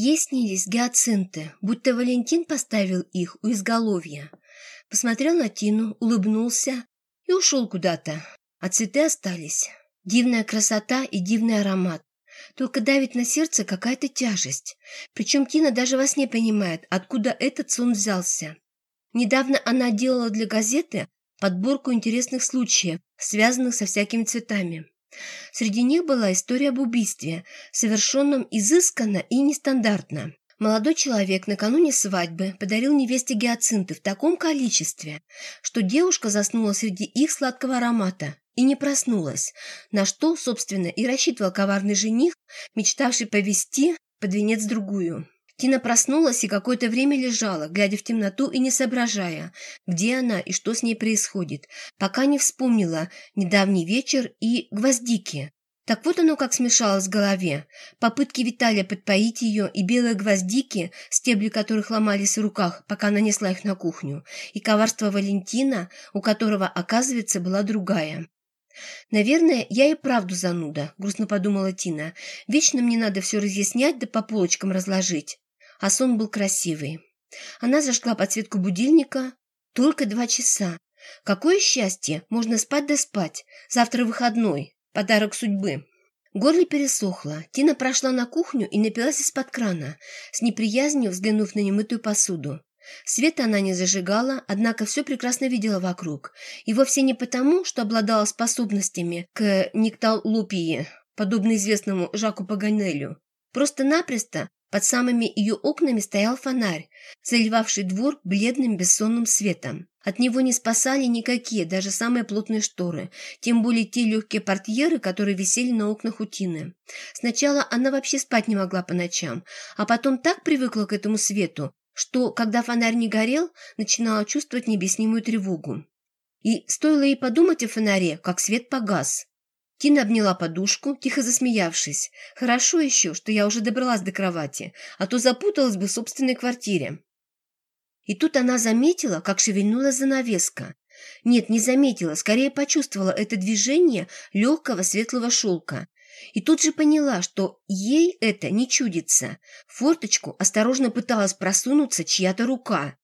Ей снились гиацинты, будто Валентин поставил их у изголовья. Посмотрел на Тину, улыбнулся и ушел куда-то. А цветы остались. Дивная красота и дивный аромат. Только давит на сердце какая-то тяжесть. Причем Тина даже во сне понимает, откуда этот сон взялся. Недавно она делала для газеты подборку интересных случаев, связанных со всякими цветами. Среди них была история об убийстве, совершенном изысканно и нестандартно. Молодой человек накануне свадьбы подарил невесте гиацинты в таком количестве, что девушка заснула среди их сладкого аромата и не проснулась, на что, собственно, и рассчитывал коварный жених, мечтавший повести под венец другую. Тина проснулась и какое-то время лежала, глядя в темноту и не соображая, где она и что с ней происходит, пока не вспомнила недавний вечер и гвоздики. Так вот оно как смешалось в голове. Попытки Виталия подпоить ее и белые гвоздики, стебли которых ломались в руках, пока нанесла их на кухню, и коварство Валентина, у которого, оказывается, была другая. «Наверное, я и правду зануда», — грустно подумала Тина. «Вечно мне надо все разъяснять да по полочкам разложить» а сон был красивый. Она зажгла подсветку будильника. Только два часа. Какое счастье! Можно спать да спать. Завтра выходной. Подарок судьбы. Горле пересохло. Тина прошла на кухню и напилась из-под крана, с неприязнью взглянув на немытую посуду. Света она не зажигала, однако все прекрасно видела вокруг. И вовсе не потому, что обладала способностями к никталупии, подобно известному Жаку Паганелю. Просто-напросто под самыми ее окнами стоял фонарь, заливавший двор бледным бессонным светом. От него не спасали никакие, даже самые плотные шторы, тем более те легкие портьеры, которые висели на окнах утины. Сначала она вообще спать не могла по ночам, а потом так привыкла к этому свету, что, когда фонарь не горел, начинала чувствовать необъяснимую тревогу. И стоило ей подумать о фонаре, как свет погас. Тина обняла подушку, тихо засмеявшись. «Хорошо еще, что я уже добралась до кровати, а то запуталась бы в собственной квартире». И тут она заметила, как шевельнулась занавеска. Нет, не заметила, скорее почувствовала это движение легкого светлого шелка. И тут же поняла, что ей это не чудится. В форточку осторожно пыталась просунуться чья-то рука.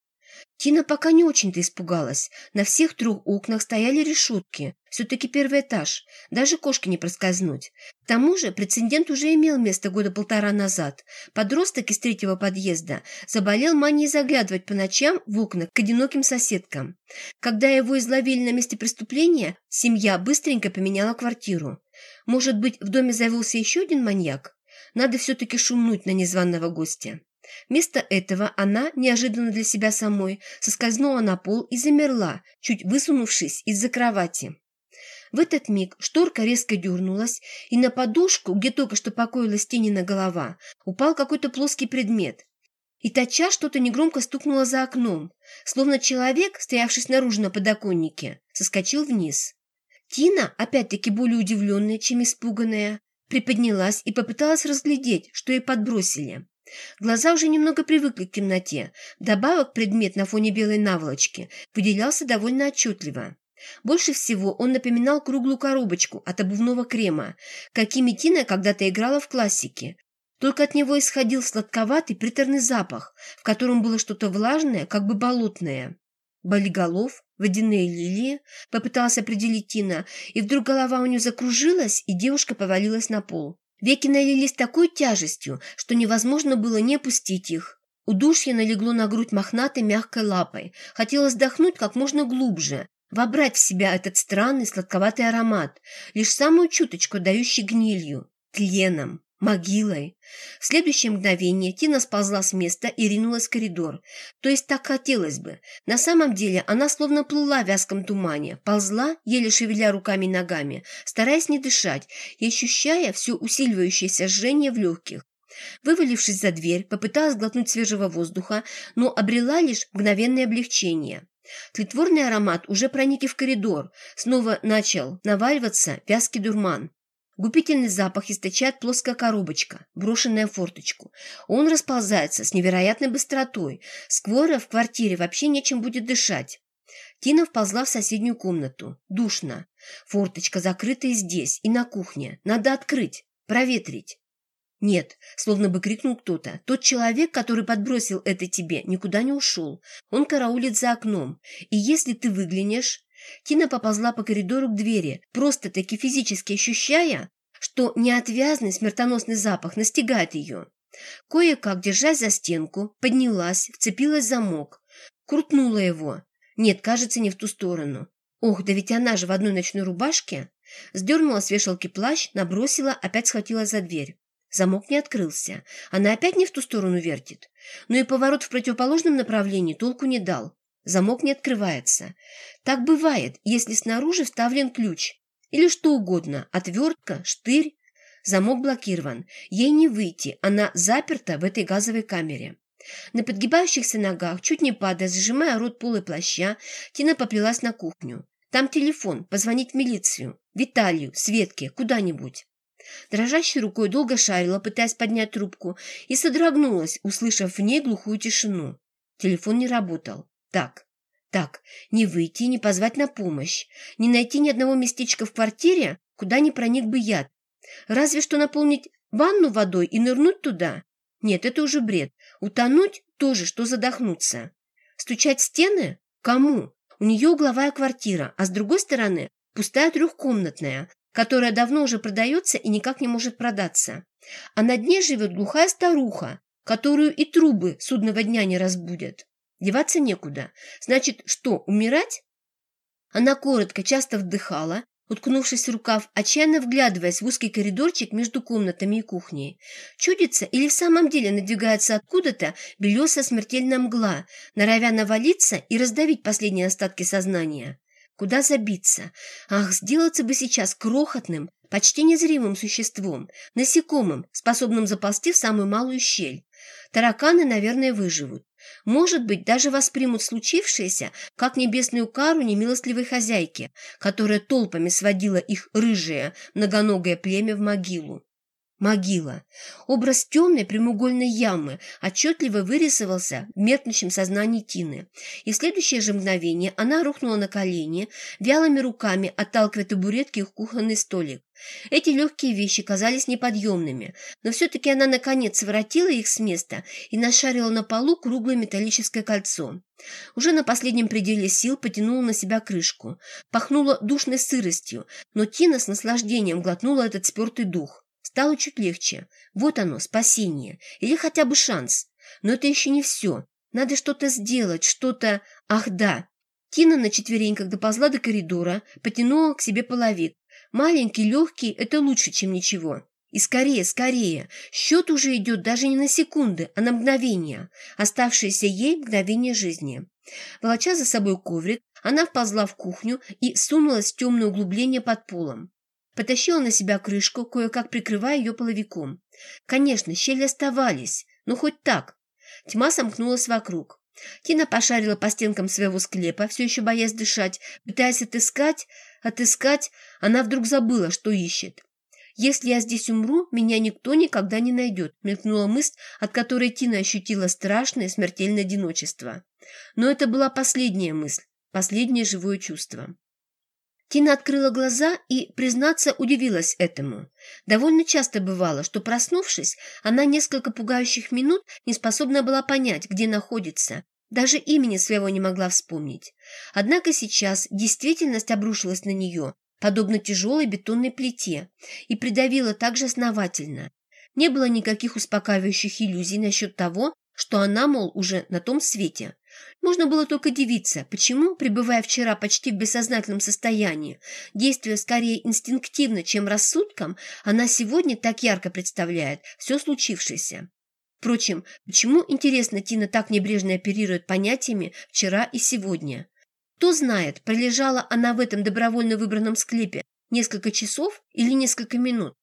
Тина пока не очень-то испугалась. На всех трех окнах стояли решетки. Все-таки первый этаж. Даже кошки не проскользнуть. К тому же прецедент уже имел место года полтора назад. Подросток из третьего подъезда заболел манией заглядывать по ночам в окна к одиноким соседкам. Когда его изловили на месте преступления, семья быстренько поменяла квартиру. Может быть, в доме завелся еще один маньяк? Надо все-таки шумнуть на незваного гостя. Вместо этого она, неожиданно для себя самой, соскользнула на пол и замерла, чуть высунувшись из-за кровати. В этот миг шторка резко дернулась, и на подушку, где только что покоилась Тенина голова, упал какой-то плоский предмет. И тача что-то негромко стукнуло за окном, словно человек, стоявший снаружи на подоконнике, соскочил вниз. Тина, опять-таки более удивленная, чем испуганная, приподнялась и попыталась разглядеть, что ей подбросили. Глаза уже немного привыкли к темноте. Добавок предмет на фоне белой наволочки выделялся довольно отчетливо. Больше всего он напоминал круглую коробочку от обувного крема, какими Тина когда-то играла в классике. Только от него исходил сладковатый приторный запах, в котором было что-то влажное, как бы болотное. Болиголов, водяные лилии, попыталась определить Тина, и вдруг голова у нее закружилась, и девушка повалилась на пол. Веки налились такой тяжестью, что невозможно было не опустить их. Удушье налегло на грудь мохнатой мягкой лапой. Хотелось вдохнуть как можно глубже, вобрать в себя этот странный сладковатый аромат, лишь самую чуточку дающий гнилью, тленом могилой. В следующее мгновение Тина сползла с места и ринулась в коридор. То есть так хотелось бы. На самом деле она словно плыла в вязком тумане, ползла, еле шевеля руками и ногами, стараясь не дышать и ощущая все усиливающееся жжение в легких. Вывалившись за дверь, попыталась глотнуть свежего воздуха, но обрела лишь мгновенное облегчение. Тлетворный аромат уже проник в коридор, снова начал наваливаться вязкий дурман. Губительный запах источает плоская коробочка, брошенная в форточку. Он расползается с невероятной быстротой. Скоро в квартире вообще нечем будет дышать. Тина вползла в соседнюю комнату. Душно. Форточка закрыта и здесь, и на кухне. Надо открыть, проветрить. Нет, словно бы крикнул кто-то. Тот человек, который подбросил это тебе, никуда не ушел. Он караулит за окном. И если ты выглянешь... Тина поползла по коридору к двери, просто-таки физически ощущая, что неотвязный смертоносный запах настигает ее. Кое-как, держась за стенку, поднялась, вцепилась в замок, крутнула его. Нет, кажется, не в ту сторону. Ох, да ведь она же в одной ночной рубашке. Сдернула с вешалки плащ, набросила, опять схватила за дверь. Замок не открылся. Она опять не в ту сторону вертит. Но и поворот в противоположном направлении толку не дал. Замок не открывается. Так бывает, если снаружи вставлен ключ. Или что угодно. Отвертка, штырь. Замок блокирован. Ей не выйти. Она заперта в этой газовой камере. На подгибающихся ногах, чуть не падая, сжимая рот полой плаща, Тина поплелась на кухню. Там телефон, позвонить в милицию. Виталию, Светке, куда-нибудь. Дрожащей рукой долго шарила, пытаясь поднять трубку, и содрогнулась, услышав в ней глухую тишину. Телефон не работал. Так, так, не выйти, не позвать на помощь, не найти ни одного местечка в квартире, куда не проник бы яд. Разве что наполнить ванну водой и нырнуть туда. Нет, это уже бред. Утонуть тоже, что задохнуться. Стучать стены? Кому? У нее угловая квартира, а с другой стороны пустая трехкомнатная, которая давно уже продается и никак не может продаться. А на дне живет глухая старуха, которую и трубы судного дня не разбудят. Деваться некуда. Значит, что, умирать? Она коротко, часто вдыхала, уткнувшись в рукав, отчаянно вглядываясь в узкий коридорчик между комнатами и кухней. Чудится или в самом деле надвигается откуда-то белесая смертельная мгла, норовя навалиться и раздавить последние остатки сознания. Куда забиться? Ах, сделаться бы сейчас крохотным, почти незримым существом, насекомым, способным заползти в самую малую щель. Тараканы, наверное, выживут. Может быть, даже воспримут случившееся как небесную кару немилостливой хозяйки, которая толпами сводила их рыжее, многоногое племя в могилу. Могила. Образ темной прямоугольной ямы отчетливо вырисовался в меркнущем сознании Тины. И в следующее же мгновение она рухнула на колени, вялыми руками отталкивая табуретки и кухонный столик. Эти легкие вещи казались неподъемными, но все-таки она наконец своротила их с места и нашарила на полу круглое металлическое кольцо. Уже на последнем пределе сил потянула на себя крышку. Пахнула душной сыростью, но Тина с наслаждением глотнула этот спертый дух. Стало чуть легче. Вот оно, спасение. Или хотя бы шанс. Но это еще не все. Надо что-то сделать, что-то... Ах, да. Тина на четвереньках доползла до коридора, потянула к себе половик. Маленький, легкий – это лучше, чем ничего. И скорее, скорее. Счет уже идет даже не на секунды, а на мгновения. Оставшиеся ей мгновения жизни. Волоча за собой коврик, она вползла в кухню и сунулась в темное углубление под полом. Потащила на себя крышку, кое-как прикрывая ее половиком. Конечно, щели оставались, но хоть так. Тьма сомкнулась вокруг. Тина пошарила по стенкам своего склепа, все еще боясь дышать, пытаясь отыскать, отыскать. Она вдруг забыла, что ищет. «Если я здесь умру, меня никто никогда не найдет», мелькнула мысль, от которой Тина ощутила страшное смертельное одиночество. Но это была последняя мысль, последнее живое чувство. Тина открыла глаза и, признаться, удивилась этому. Довольно часто бывало, что, проснувшись, она несколько пугающих минут не способна была понять, где находится, даже имени своего не могла вспомнить. Однако сейчас действительность обрушилась на нее, подобно тяжелой бетонной плите, и придавила так же основательно. Не было никаких успокаивающих иллюзий насчет того, что она, мол, уже на том свете. Можно было только дивиться, почему, пребывая вчера почти в бессознательном состоянии, действуя скорее инстинктивно, чем рассудком, она сегодня так ярко представляет все случившееся. Впрочем, почему, интересно, Тина так небрежно оперирует понятиями «вчера» и «сегодня»? Кто знает, пролежала она в этом добровольно выбранном склепе несколько часов или несколько минут.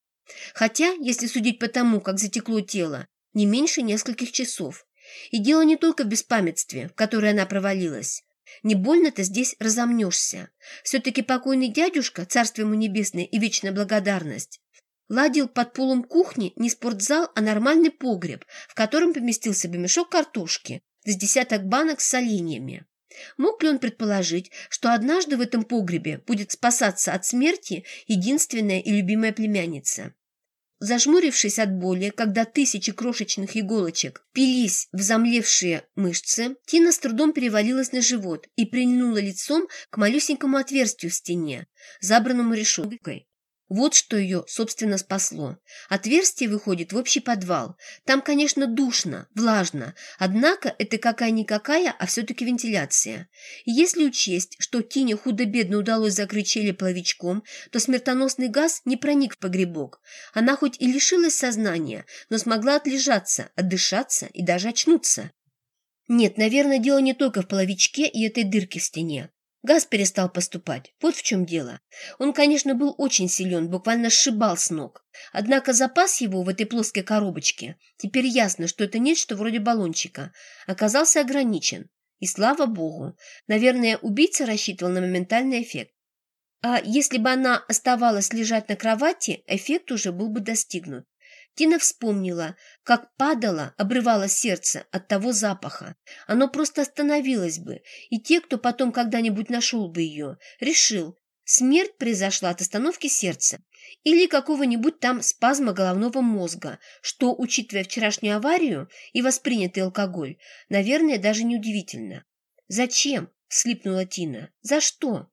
Хотя, если судить по тому, как затекло тело, не меньше нескольких часов. И дело не только в беспамятстве, в которое она провалилась. Не больно-то здесь разомнешься. Все-таки покойный дядюшка, царство ему небесное и вечная благодарность, ладил под полом кухни не спортзал, а нормальный погреб, в котором поместился бы мешок картошки с десяток банок с соленьями. Мог ли он предположить, что однажды в этом погребе будет спасаться от смерти единственная и любимая племянница? Зажмурившись от боли, когда тысячи крошечных иголочек пились в замлевшие мышцы, Тина с трудом перевалилась на живот и прильнула лицом к малюсенькому отверстию в стене, забранному решеткой. Вот что ее, собственно, спасло. Отверстие выходит в общий подвал. Там, конечно, душно, влажно, однако это какая-никакая, а все-таки вентиляция. И если учесть, что Тине худо-бедно удалось закрыть щели половичком, то смертоносный газ не проник в погребок. Она хоть и лишилась сознания, но смогла отлежаться, отдышаться и даже очнуться. Нет, наверное, дело не только в половичке и этой дырке в стене. Газ перестал поступать. Вот в чем дело. Он, конечно, был очень силен, буквально сшибал с ног. Однако запас его в этой плоской коробочке, теперь ясно, что это нечто вроде баллончика, оказался ограничен. И слава богу, наверное, убийца рассчитывал на моментальный эффект. А если бы она оставалась лежать на кровати, эффект уже был бы достигнут. Тина вспомнила, как падало, обрывало сердце от того запаха. Оно просто остановилось бы, и те, кто потом когда-нибудь нашел бы ее, решил, смерть произошла от остановки сердца или какого-нибудь там спазма головного мозга, что, учитывая вчерашнюю аварию и воспринятый алкоголь, наверное, даже неудивительно. «Зачем?» – слипнула Тина. «За что?»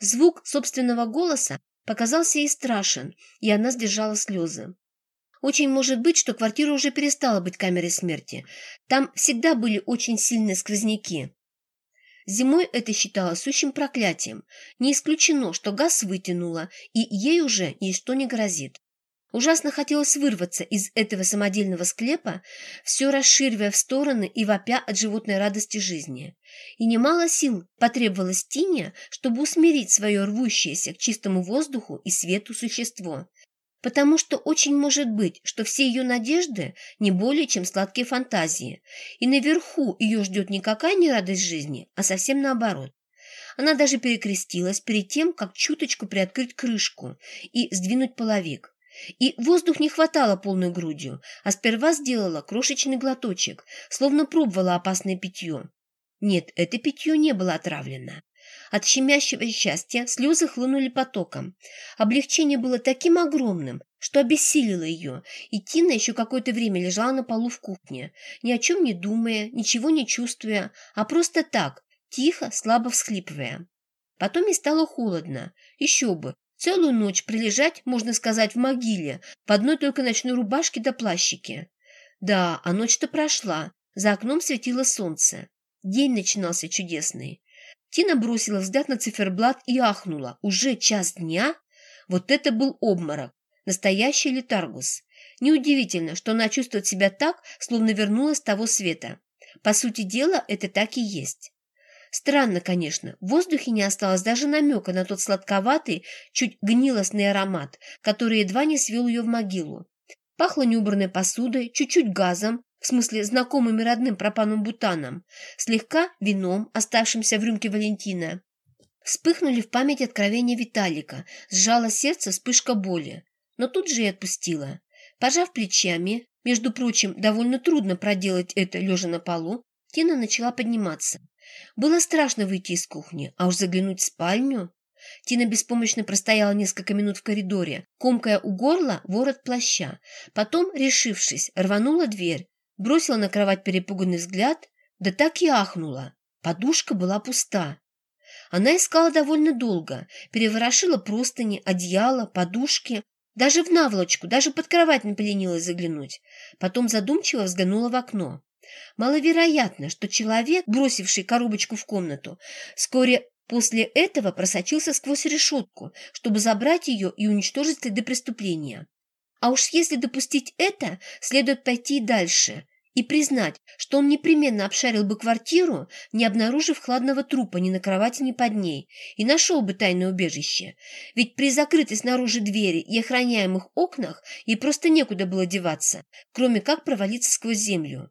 Звук собственного голоса показался ей страшен, и она сдержала слезы. Очень может быть, что квартира уже перестала быть камерой смерти. Там всегда были очень сильные сквозняки. Зимой это считалось сущим проклятием. Не исключено, что газ вытянуло, и ей уже ничто не грозит. Ужасно хотелось вырваться из этого самодельного склепа, все расширивая в стороны и вопя от животной радости жизни. И немало сил потребовалось Тине, чтобы усмирить свое рвущееся к чистому воздуху и свету существо потому что очень может быть, что все ее надежды не более чем сладкие фантазии, и наверху ее ждет никакая не радость жизни, а совсем наоборот. Она даже перекрестилась перед тем, как чуточку приоткрыть крышку и сдвинуть половик. И воздух не хватало полной грудью, а сперва сделала крошечный глоточек, словно пробовала опасное питье. Нет, это питье не было отравлено. От щемящего счастья слезы хлынули потоком. Облегчение было таким огромным, что обессилило ее, и Тина еще какое-то время лежала на полу в кухне, ни о чем не думая, ничего не чувствуя, а просто так, тихо, слабо всхлипывая. Потом ей стало холодно. Еще бы, целую ночь прилежать, можно сказать, в могиле, в одной только ночной рубашке да плащике. Да, а ночь-то прошла, за окном светило солнце. День начинался чудесный. Тина бросила взгляд на циферблат и ахнула. Уже час дня? Вот это был обморок. Настоящий летаргус. Неудивительно, что она чувствует себя так, словно вернулась с того света. По сути дела, это так и есть. Странно, конечно, в воздухе не осталось даже намека на тот сладковатый, чуть гнилостный аромат, который едва не свел ее в могилу. Пахло неубранной посудой, чуть-чуть газом, в смысле знакомым и родным пропаном бутаном, слегка вином, оставшимся в рюмке Валентина. Вспыхнули в память откровения Виталика, сжало сердце вспышка боли, но тут же и отпустила. Пожав плечами, между прочим, довольно трудно проделать это, лежа на полу, Тина начала подниматься. Было страшно выйти из кухни, а уж заглянуть в спальню. Тина беспомощно простояла несколько минут в коридоре, комкая у горла ворот плаща. Потом, решившись, рванула дверь, бросила на кровать перепуганный взгляд, да так и ахнула. Подушка была пуста. Она искала довольно долго, переворошила простыни, одеяло, подушки, даже в наволочку, даже под кровать не заглянуть. Потом задумчиво взглянула в окно. Маловероятно, что человек, бросивший коробочку в комнату, вскоре после этого просочился сквозь решетку, чтобы забрать ее и уничтожить следы преступления. А уж если допустить это, следует пойти дальше, и признать, что он непременно обшарил бы квартиру, не обнаружив хладного трупа ни на кровати, ни под ней, и нашел бы тайное убежище. Ведь при закрытой снаружи двери и охраняемых окнах ей просто некуда было деваться, кроме как провалиться сквозь землю.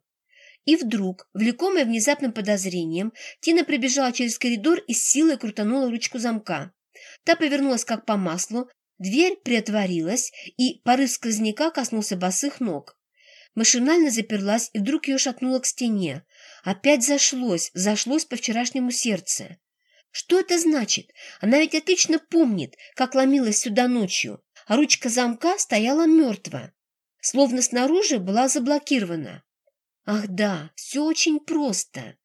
И вдруг, влекомая внезапным подозрением, Тина прибежала через коридор и с силой крутанула ручку замка. Та повернулась как по маслу, дверь приотворилась, и порыв сквозняка коснулся босых ног. Машинально заперлась и вдруг ее шатнуло к стене. Опять зашлось, зашлось по вчерашнему сердце. Что это значит? Она ведь отлично помнит, как ломилась сюда ночью, а ручка замка стояла мертва. словно снаружи была заблокирована. Ах да, все очень просто.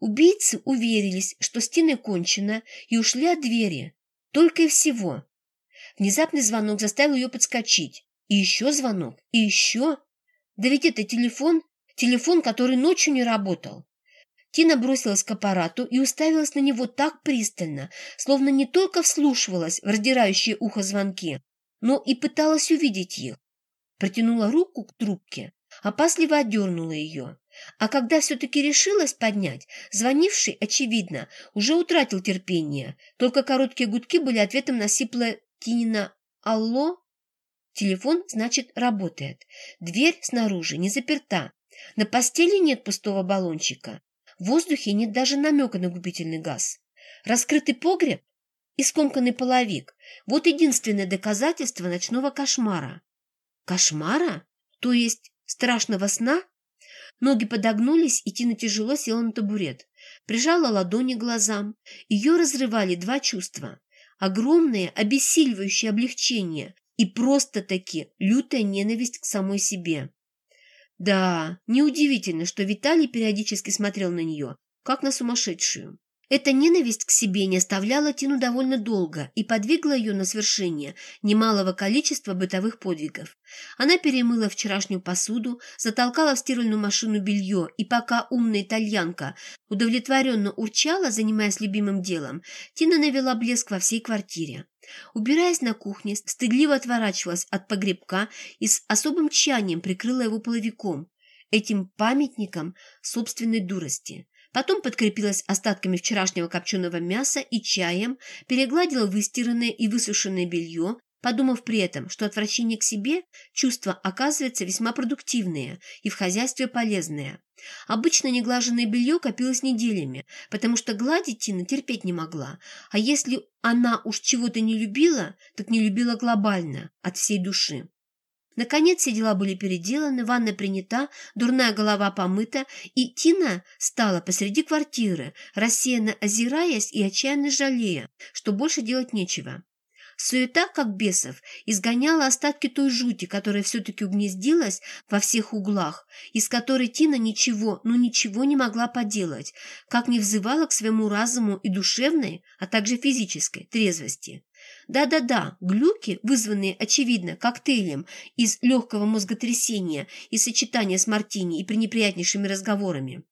Убийцы уверились, что стены кончена, и ушли от двери. Только и всего. Внезапный звонок заставил ее подскочить. И еще звонок, и еще. Да ведь это телефон, телефон, который ночью не работал. Тина бросилась к аппарату и уставилась на него так пристально, словно не только вслушивалась в раздирающие ухо звонки, но и пыталась увидеть их. Протянула руку к трубке, опасливо отдернула ее. А когда все-таки решилась поднять, звонивший, очевидно, уже утратил терпение, только короткие гудки были ответом на сиплое Тинина «Алло?» Телефон, значит, работает. Дверь снаружи не заперта. На постели нет пустого баллончика. В воздухе нет даже намека на губительный газ. Раскрытый погреб и скомканный половик – вот единственное доказательство ночного кошмара. Кошмара? То есть страшного сна? Ноги подогнулись, и Тина тяжело села на табурет. Прижала ладони к глазам. Ее разрывали два чувства. Огромное, обессиливающее облегчение и просто-таки лютая ненависть к самой себе. Да, неудивительно, что Виталий периодически смотрел на нее, как на сумасшедшую. Эта ненависть к себе не оставляла Тину довольно долго и подвигла ее на свершение немалого количества бытовых подвигов. Она перемыла вчерашнюю посуду, затолкала в стиральную машину белье, и пока умная итальянка удовлетворенно урчала, занимаясь любимым делом, Тина навела блеск во всей квартире. Убираясь на кухне, стыдливо отворачивалась от погребка и с особым тщанием прикрыла его половиком, этим памятником собственной дурости. Потом подкрепилась остатками вчерашнего копченого мяса и чаем, перегладила выстиранное и высушенное белье, подумав при этом, что отвращение к себе – чувство, оказывается, весьма продуктивное и в хозяйстве полезное. Обычно неглаженное белье копилось неделями, потому что гладить Тина терпеть не могла, а если она уж чего-то не любила, так не любила глобально, от всей души. Наконец все дела были переделаны, ванна принята, дурная голова помыта, и Тина стала посреди квартиры, рассеянно озираясь и отчаянно жалея, что больше делать нечего. Суета, как бесов, изгоняла остатки той жути, которая все-таки угнездилась во всех углах, из которой Тина ничего, ну ничего не могла поделать, как не взывала к своему разуму и душевной, а также физической трезвости. Да-да-да, глюки, вызванные, очевидно, коктейлем из легкого мозготрясения и сочетания с мартини и пренеприятнейшими разговорами.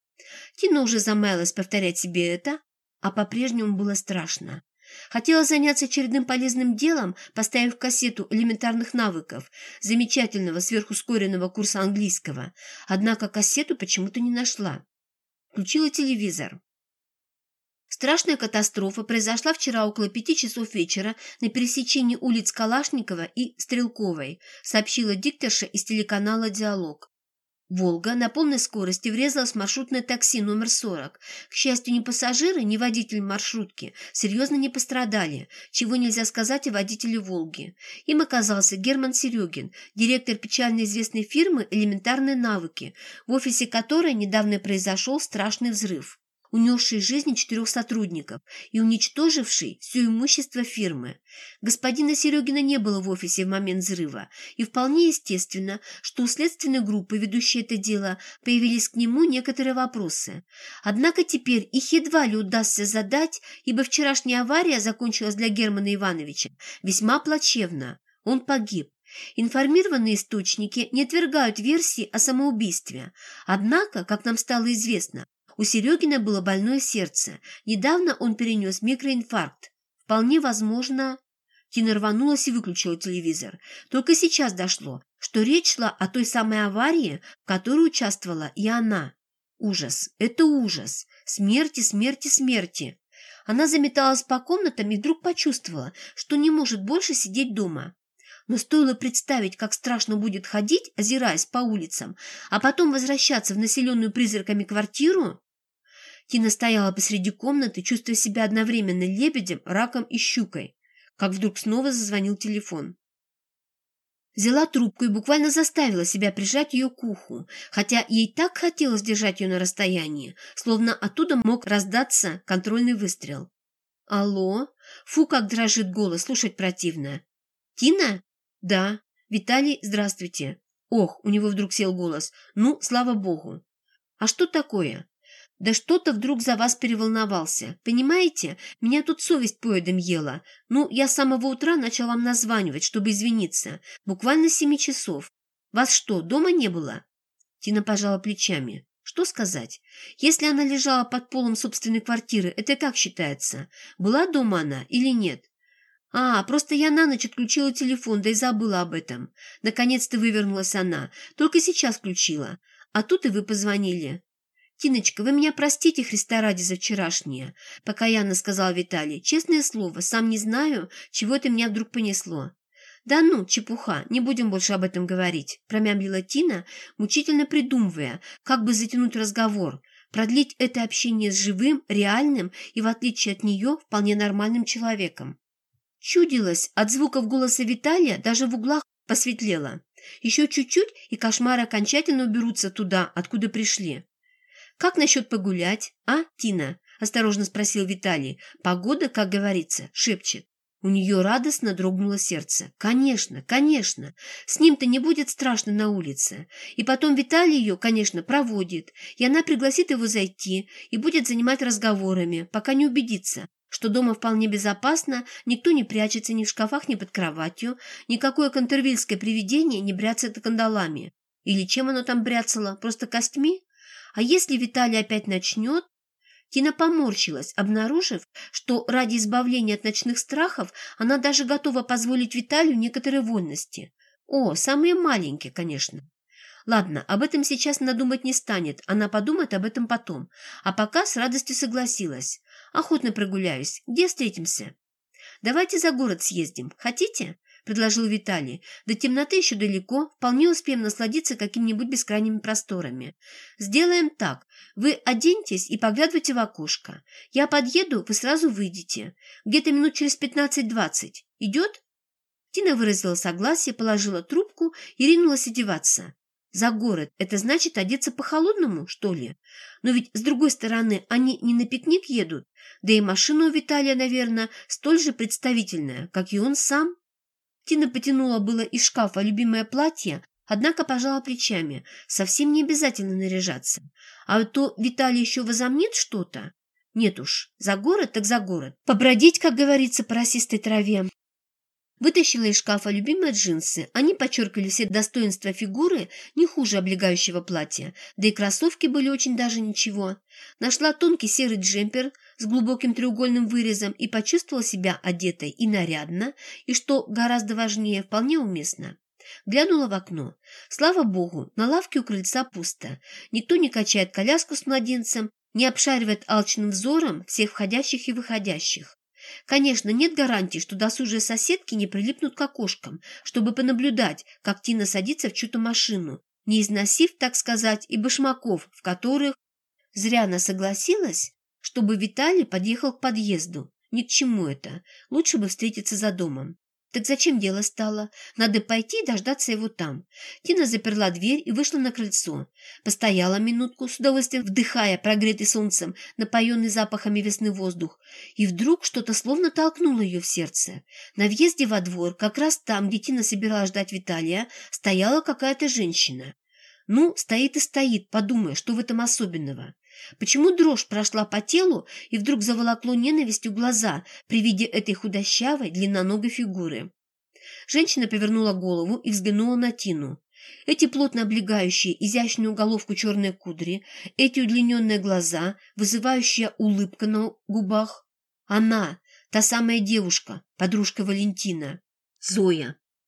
Тина уже замаялась повторять себе это, а по-прежнему было страшно. Хотела заняться очередным полезным делом, поставив кассету элементарных навыков, замечательного сверхускоренного курса английского, однако кассету почему-то не нашла. Включила телевизор. Страшная катастрофа произошла вчера около пяти часов вечера на пересечении улиц Калашникова и Стрелковой, сообщила дикторша из телеканала «Диалог». «Волга» на полной скорости врезалась в маршрутное такси номер 40. К счастью, ни пассажиры, ни водитель маршрутки серьезно не пострадали, чего нельзя сказать о водителе «Волги». Им оказался Герман Серегин, директор печально известной фирмы «Элементарные навыки», в офисе которой недавно произошел страшный взрыв унесший жизни четырех сотрудников и уничтоживший все имущество фирмы. Господина Серегина не было в офисе в момент взрыва, и вполне естественно, что у следственной группы, ведущей это дело, появились к нему некоторые вопросы. Однако теперь их едва ли удастся задать, ибо вчерашняя авария закончилась для Германа Ивановича весьма плачевно. Он погиб. Информированные источники не отвергают версии о самоубийстве. Однако, как нам стало известно, у Серегина было больное сердце. Недавно он перенес микроинфаркт. Вполне возможно... Тина рванулась и выключила телевизор. Только сейчас дошло, что речь шла о той самой аварии, в которой участвовала и она. Ужас, это ужас. Смерти, смерти, смерти. Она заметалась по комнатам и вдруг почувствовала, что не может больше сидеть дома. Но стоило представить, как страшно будет ходить, озираясь по улицам, а потом возвращаться в населенную призраками квартиру, Тина стояла посреди комнаты, чувствуя себя одновременно лебедем, раком и щукой, как вдруг снова зазвонил телефон. Взяла трубку и буквально заставила себя прижать ее к уху, хотя ей так хотелось держать ее на расстоянии, словно оттуда мог раздаться контрольный выстрел. «Алло? Фу, как дрожит голос, слушать противно. Тина? Да. Виталий, здравствуйте. Ох, у него вдруг сел голос. Ну, слава богу. А что такое? Да что-то вдруг за вас переволновался. Понимаете, меня тут совесть поедом ела. Ну, я с самого утра начал вам названивать, чтобы извиниться. Буквально семи часов. Вас что, дома не было?» Тина пожала плечами. Что сказать? Если она лежала под полом собственной квартиры, это как считается? Была дома она или нет? А, просто я на ночь отключила телефон, да и забыла об этом. Наконец-то вывернулась она. Только сейчас включила. А тут и вы позвонили. «Тиночка, вы меня простите, Христа ради, за вчерашнее», — покаянно сказал Виталий. «Честное слово, сам не знаю, чего это меня вдруг понесло». «Да ну, чепуха, не будем больше об этом говорить», — промямлила Тина, мучительно придумывая, как бы затянуть разговор, продлить это общение с живым, реальным и, в отличие от нее, вполне нормальным человеком. Чудилось, от звуков голоса Виталия даже в углах посветлело. Еще чуть-чуть, и кошмары окончательно уберутся туда, откуда пришли. «Как насчет погулять, а, Тина?» – осторожно спросил Виталий. «Погода, как говорится, шепчет». У нее радостно дрогнуло сердце. «Конечно, конечно. С ним-то не будет страшно на улице. И потом Виталий ее, конечно, проводит, и она пригласит его зайти и будет занимать разговорами, пока не убедится, что дома вполне безопасно, никто не прячется ни в шкафах, ни под кроватью, никакое контервильское привидение не бряцает кандалами. Или чем оно там бряцало, просто костьми? А если Виталий опять начнет? Тина поморщилась, обнаружив, что ради избавления от ночных страхов она даже готова позволить Виталию некоторые вольности. О, самые маленькие, конечно. Ладно, об этом сейчас надумать не станет, она подумает об этом потом. А пока с радостью согласилась. Охотно прогуляюсь. Где встретимся? Давайте за город съездим. Хотите? — предложил Виталий. «До темноты еще далеко, вполне успеем насладиться какими-нибудь бескрайними просторами. Сделаем так. Вы оденьтесь и поглядывайте в окошко. Я подъеду, вы сразу выйдете. Где-то минут через пятнадцать-двадцать. Идет?» Тина выразила согласие, положила трубку и ринулась одеваться. За город – это значит одеться по-холодному, что ли? Но ведь, с другой стороны, они не на пикник едут, да и машина у Виталия, наверное, столь же представительная, как и он сам. Тина потянула было из шкафа любимое платье, однако пожала плечами. Совсем не обязательно наряжаться. А то Виталий еще возомнит что-то. Нет уж, за город так за город. Побродить, как говорится, по росистой траве. Вытащила из шкафа любимые джинсы. Они подчеркивали все достоинства фигуры не хуже облегающего платья. Да и кроссовки были очень даже ничего. Нашла тонкий серый джемпер с глубоким треугольным вырезом и почувствовала себя одетой и нарядно, и, что гораздо важнее, вполне уместно. Глянула в окно. Слава богу, на лавке у крыльца пусто. Никто не качает коляску с младенцем, не обшаривает алчным взором всех входящих и выходящих. Конечно, нет гарантии, что досужие соседки не прилипнут к окошкам, чтобы понаблюдать, как Тина садится в чью-то машину, не износив, так сказать, и башмаков, в которых... Зря она согласилась, чтобы Виталий подъехал к подъезду. Ни к чему это. Лучше бы встретиться за домом. Так зачем дело стало? Надо пойти и дождаться его там. Тина заперла дверь и вышла на крыльцо. Постояла минутку, с удовольствием вдыхая прогретый солнцем, напоенный запахами весны воздух. И вдруг что-то словно толкнуло ее в сердце. На въезде во двор, как раз там, где Тина собиралась ждать Виталия, стояла какая-то женщина. Ну, стоит и стоит, подумай, что в этом особенного. Почему дрожь прошла по телу и вдруг заволокло ненавистью глаза при виде этой худощавой, длинноногой фигуры? Женщина повернула голову и взглянула на Тину. Эти плотно облегающие изящную головку черной кудри, эти удлиненные глаза, вызывающая улыбка на губах. Она, та самая девушка, подружка Валентина. Зоя.